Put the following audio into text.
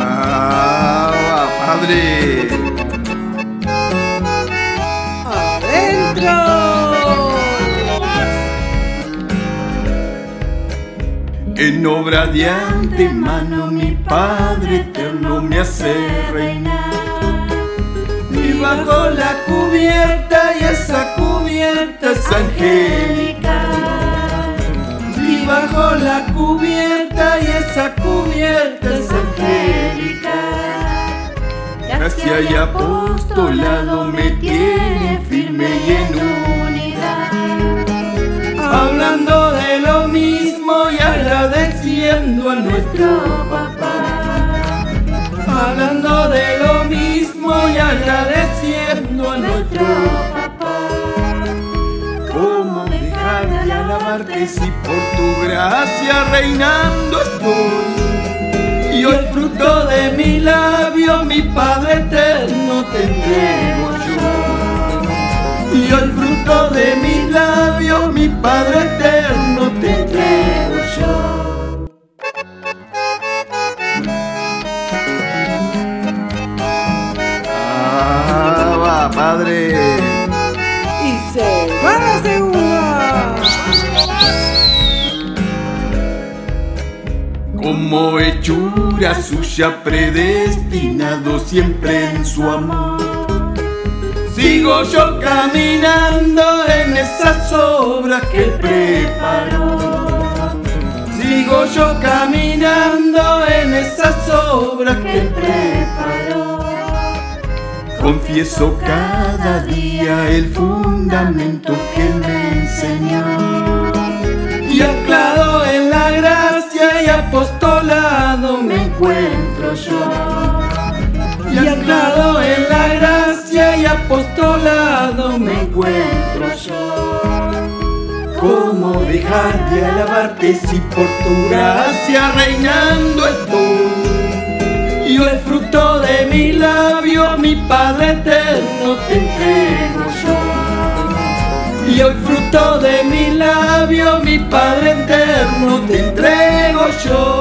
Ah, padre. ¡Adentro! En obra de antemano mi Padre eterno me hace reinar. Y bajo la cubierta y esa cubierta es angélica. La cubierta y esa cubierta es angélica. Gracia y apostolado me tiene firme y en unidad. Hablando de lo mismo y agradeciendo a nuestro papá. Alabarte si por tu gracia reinando estoy? Y el fruto de mi labio, mi Padre eterno, te entrego yo. Y el fruto de mi labio, mi Padre eterno, te entrego yo. Ah, va, Padre. Y se va la segunda. Como hechura suya predestinado siempre en su amor. Sigo yo caminando en esas obras que preparó. Sigo yo caminando en esas obras que preparó. Confieso cada día el fundamento Y anclado en la gracia y apostolado me encuentro yo. ¿Cómo dejar de alabarte si por tu gracia reinando estoy? Y el fruto de mi labio, mi Padre eterno, te entrego yo. Y el fruto de mi labio, mi Padre eterno, te entrego yo.